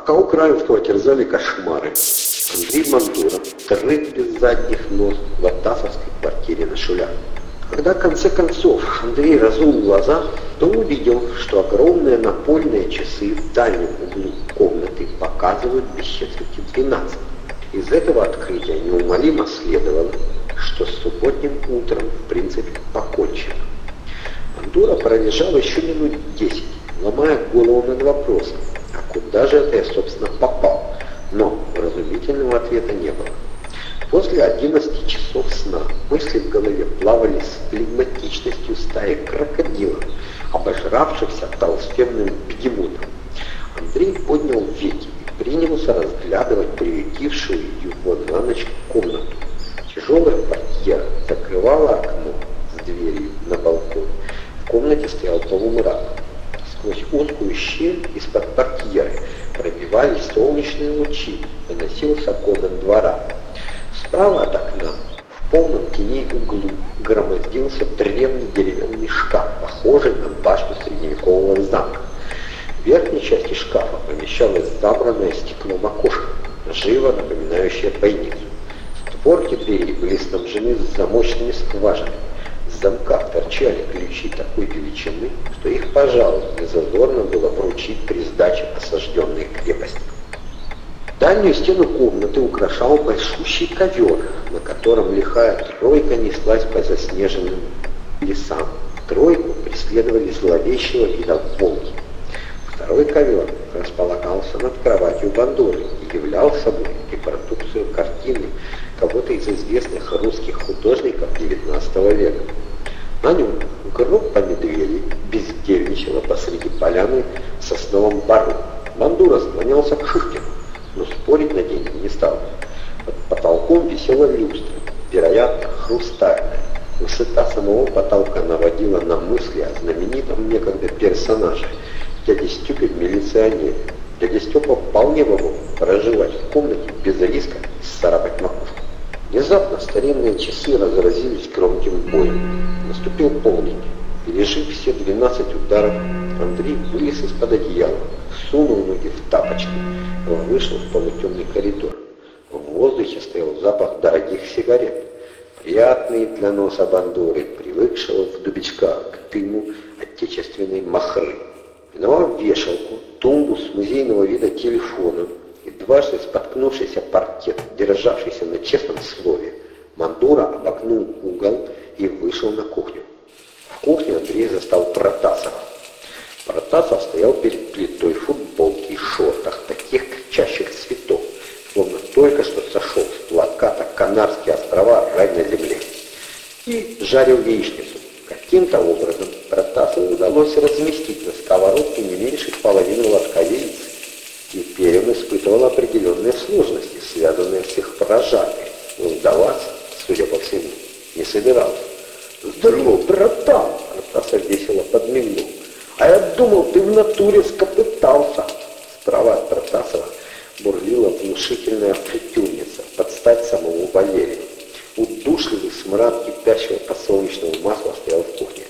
Пока Украинского терзали кошмары, Андрей Мантуров рык без задних ног в Оттасовской квартире на Шулях. Когда в конце концов Андрей разул глаза, то увидел, что огромные напольные часы в дальнем углу комнаты показывают без четверти 12. Из этого открытия неумолимо следовало, что с субботним утром в принципе покончено. Андура пролежал еще минут десять, ломая голову над вопросом, а куда же это я, собственно, попал? Но разумительного ответа не было. После 11 часов сна мысли в голове плавали с флегматичностью стаи крокодилов, обожравшихся толстенным бегемотом. Андрей поднял веки и принялся разглядывать приютившую его на ночь комнату. Тяжелая портьера закрывала пробивались солнечные лучи, доносился гомон двора. Справа от окна, в полном тени углу, громоздился древний деревянный шкаф, похожий на башню средневекового замка. В верхней части шкафа помещалось забранное стеклом окошко, живо напоминающее бойницу. Створки двери были снабжены замочными скважинами. В замках торчали ключи такой величины, что их, пожалуй, незазорно было поручить при сдаче осажденной крепости. Дальнюю стену комнаты украшал большущий ковер, на котором лихая тройка неслась по заснеженным лесам. Тройку преследовали зловещего вида волки. Второй ковер располагался над кроватью бандуры и являл собой репродукцию картины кого-то из известных русских художников XIX века. Нем группа медведей бездельничала посреди поляны в сосновом бару. Бандура склонялся к Шухтину но спорить на деньги не стал. Под потолком висела люстра, вероятно, хрустальная. Высота самого потолка наводила на мысли о знаменитом некогда персонаже, дяде Степе милиционере. Дядя Степа вполне мог проживать в комнате без риска сцарапать макушку. Внезапно старинные часы разразились громким боем. Пережив все 12 ударов, Андрей вылез из-под одеяла, сунул ноги в тапочки вышел в полутемный коридор. В воздухе стоял запах дорогих сигарет, приятный для носа бандуры, привыкшего в дубичках к дыму отечественной махры. Миновал вешалку, тумбу с музейного вида телефоном и дважды споткнувшийся паркет, державшийся на честном слове, Мандура обогнул угол и вышел на кухню. Кухне Андрей застал Протасова. Протасов стоял перед плитой в футболке и шортах, таких кричащих цветов, словно только что сошел с плаката «Канарские острова. Рай на земле» и жарил яичницу. Каким-то образом Протасову удалось разместить на сковородке не меньше половины лотка яиц. Теперь он испытывал определенные сложности, связанные с их прожаркой, но сдаваться, судя по всему, не собирался. «Здорово, братан!» — Протасов весело подмигнул. А я думал, ты в натуре скопытался. Справа от Протасова бурлила внушительная фритюрница, под стать самому Валерию. Удушливый смрад кипящего подсолнечного масла стоял в кухне.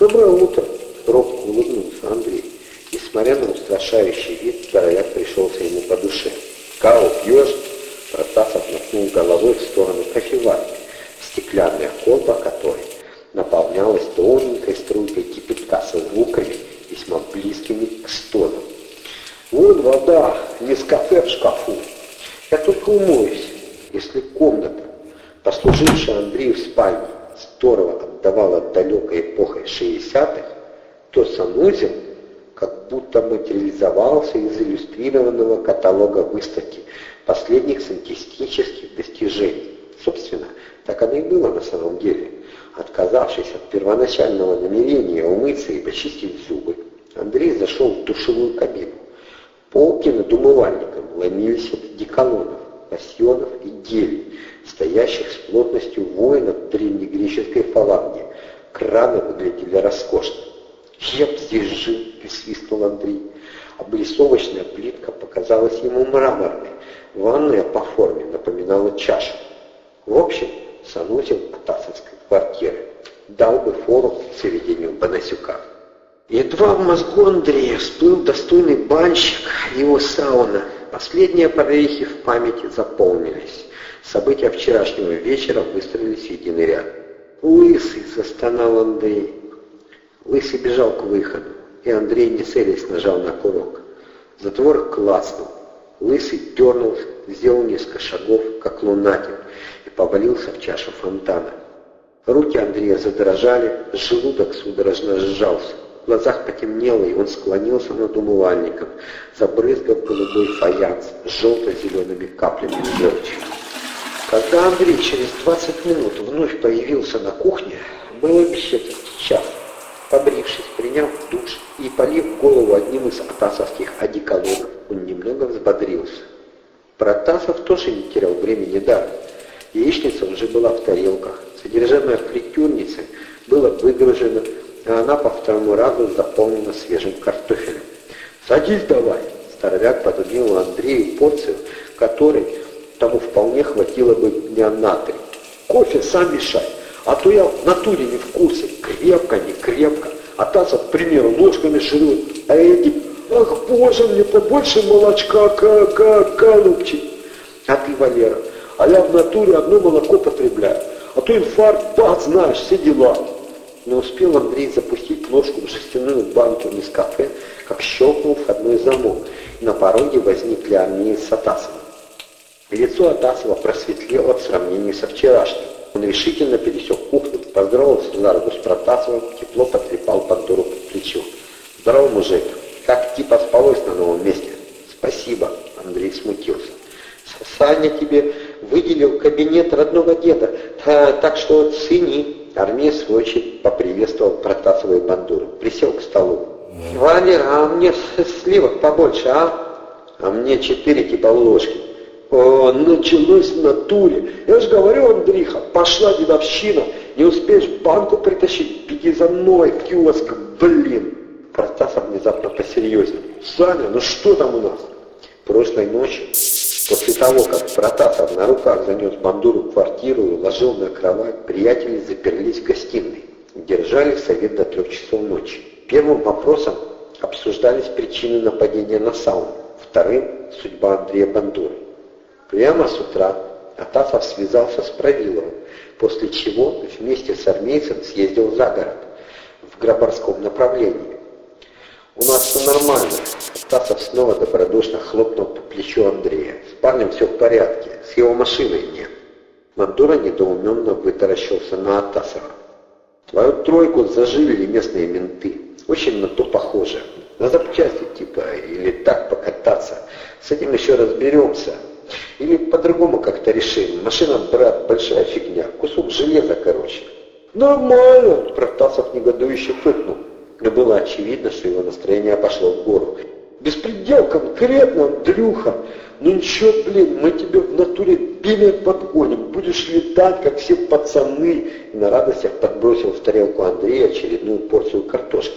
«Доброе утро!» — робко улыбнулся Андрей. Несмотря на устрашающий вид, здоровяк пришелся ему по душе. «Кау, пьешь?» Протасов мотнул головой в сторону кофеварки, стеклянная колба которой наполнялась тоненькой струйкой кипятка со звуками, весьма близкими к стону. Вот вода, не с кафе в шкафу. Я только умоюсь, если комната, послужившая Андрею в спальне, здорово отдавала далекой эпохой 60-х, то санузел как будто материализовался из иллюстрированного каталога выставки последних сантистических достижений. Собственно, так оно и было на самом деле. Отказавшись от первоначального намерения умыться и почистить зубы, Андрей зашел в душевую кабину. Полки над умывальником ломились от деколонов, пассионов и гелей, стоящих с плотностью воинов древнегреческой фаланги. Краны выглядели роскошно. «Я б здесь жил!» — присвистнул Андрей. Облицовочная плитка показалась ему мраморной. Ванная по форме напоминала чашу. В общем, санузел Атасовской квартиры дал бы фору заведению Бонасюка. Едва в мозгу Андрея всплыл достойный банщик, его сауна. Последние прорехи в памяти заполнились. События вчерашнего вечера выстроились в единый ряд. «Лысый!» — застонал Андрей. Лысый бежал к выходу, и Андрей, не целясь, нажал на курок. Затвор класснул. Лысый дернулся, сделал несколько шагов, как лунатик, и повалился в чашу фонтана. Руки Андрея задрожали, желудок судорожно сжался. В глазах потемнело, и он склонился над умывальником, забрызгав голубой фаянс желто-зелеными каплями желчи. Когда Андрей через 20 минут вновь появился на кухне, было четверти час. Побрившись, приняв душ и полив голову одним из атасовских одеколонов, он немного взбодрился. Протасов тоже не терял времени даром. Яичница уже была в тарелках, содержимое фритюрницы было выгружено, а она по второму разу заполнена свежим картофелем. «Садись давай!» Старовяк пододвинул Андрею порцию, которой тому вполне хватило бы дня на три. «Кофе сам мешай, а то я в натуре не в крепко, не крепко, а Таса, к примеру, ложками жрет, а эти, ах, боже, мне побольше молочка, как, как, голубчик!» «А ты, Валера, а я в натуре одно молоко потребляю, а то инфаркт, бац, знаешь, все дела». Не успел Андрей запустить ложку в жестяную банку из кафе, как щелкнул входной замок, и на пороге возникли армии с Атасовым. Лицо Атасова просветлело в сравнении со вчерашним. Он решительно пересек кухню, поздоровался за руку с Протасовым, тепло потрепал Бандуру по плечу. «Здорово, мужик! Как типа спалось на новом месте?» «Спасибо!» — Андрей смутился. «Саня тебе выделил кабинет родного деда, так что цени!» Армия, в очередь, поприветствовал Протасова и Бандуру. Присел к столу. «Валер, а мне сливок побольше, а?» «А мне четыре типа ложки». О, началось в натуре. Я же говорю, Андриха, пошла дедовщина. Не успеешь банку притащить, беги за мной в киоск, блин. Протасов внезапно посерьезнее. Саня, ну что там у нас? Прошлой ночью После того, как Протасов на руках занес Бандуру в квартиру и уложил на кровать, приятели заперлись в гостиной. Держали совет до трех часов ночи. Первым вопросом обсуждались причины нападения на сауну. Вторым – судьба Андрея Бандуры. Прямо с утра Атасов связался с Правиловым, после чего вместе с армейцем съездил за город, в Грабарском направлении. «У нас все нормально», Стасов снова добродушно хлопнул по плечу Андрея. «С парнем все в порядке, с его машиной нет». Мандура недоуменно вытаращился на Атасова. «Твою тройку зажили местные менты. Очень на то похоже. На запчасти типа, или так покататься. С этим еще разберемся. Или по-другому как-то решим. Машина, брат, большая фигня. Кусок железа, короче». «Нормально!» — Протасов негодующе фыркнул. Но было очевидно, что его настроение пошло в гору. Беспредел конкретно, Андрюха. Ну ничего, блин, мы тебе в натуре пимя подгоним. Будешь летать, как все пацаны. И на радостях подбросил в тарелку Андрея очередную порцию картошки.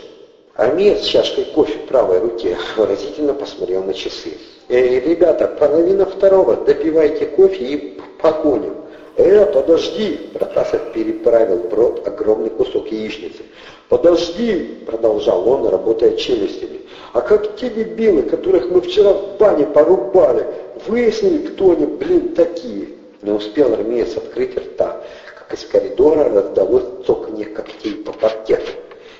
Амир с чашкой кофе в правой руке выразительно посмотрел на часы. «Эй, ребята, половина второго, допивайте кофе и погоним». «Э, подожди!» — Протасов переправил в рот огромный кусок яичницы. «Подожди!» — продолжал он, работая челюстями. «А как те дебилы, которых мы вчера в бане порубали, выяснили, кто они, блин, такие?» Не успел армеец открыть рта, как из коридора раздалось цоканье когтей по паркету.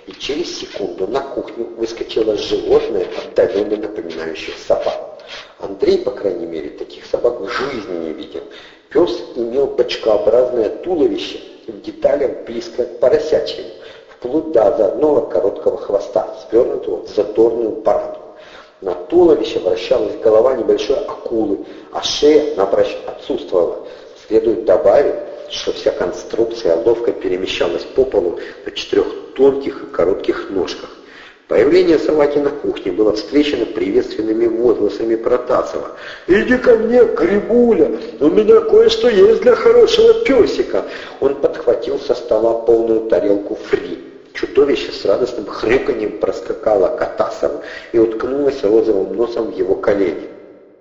И через секунду на кухню выскочило животное, отдаленно напоминающее собак. Андрей, по крайней мере, таких собак в жизни не видел. Пес имел бочкообразное туловище, в деталях близко к поросячьему вплоть до озорного короткого хвоста, свернутого в заторную параду. На туловище вращалась голова небольшой акулы, а шея напрочь отсутствовала. Следует добавить, что вся конструкция ловко перемещалась по полу на четырех тонких и коротких ножках. Появление собаки на кухне было встречено приветственными возгласами Протасова. «Иди ко мне, Грибуля, у меня кое-что есть для хорошего песика!» Он подхватил со стола полную тарелку фри. Чудовище с радостным хрюканьем проскакало к Атасову и уткнулось розовым носом в его колени.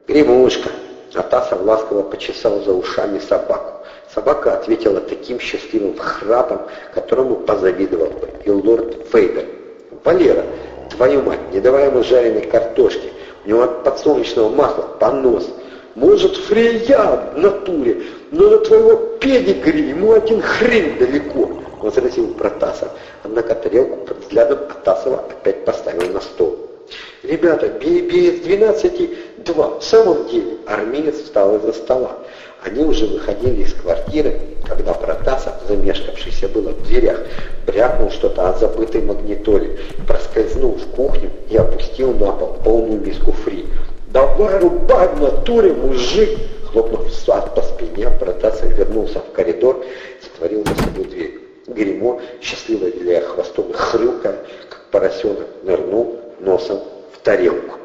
«Гремушка!» Атасов ласково почесал за ушами собаку. Собака ответила таким счастливым храпом, которому позавидовал бы и лорд Фейдер. Валера, твою мать, не давай ему жареной картошки. У него от подсолнечного масла понос. Может, фрея в натуре, но на твоего педигри ему один хрен далеко, возразил Протасов. Однако тарелку под взглядом Атасова опять поставил на стол. Ребята, без 12 два. В самом деле, армеец встал из-за стола. Они уже выходили из квартиры, когда Протасов, замешкавшийся было в дверях, брякнул что-то о забытой магнитоле, проскользнул в кухню и опустил на пол полную миску фри. «Давай рубай в натуре, мужик!» Хлопнув по спине, Протасов вернулся в коридор и затворил за собой дверь. Гремо, счастливо виляя хвостом и хрюкая, как поросенок, нырнул носом в тарелку.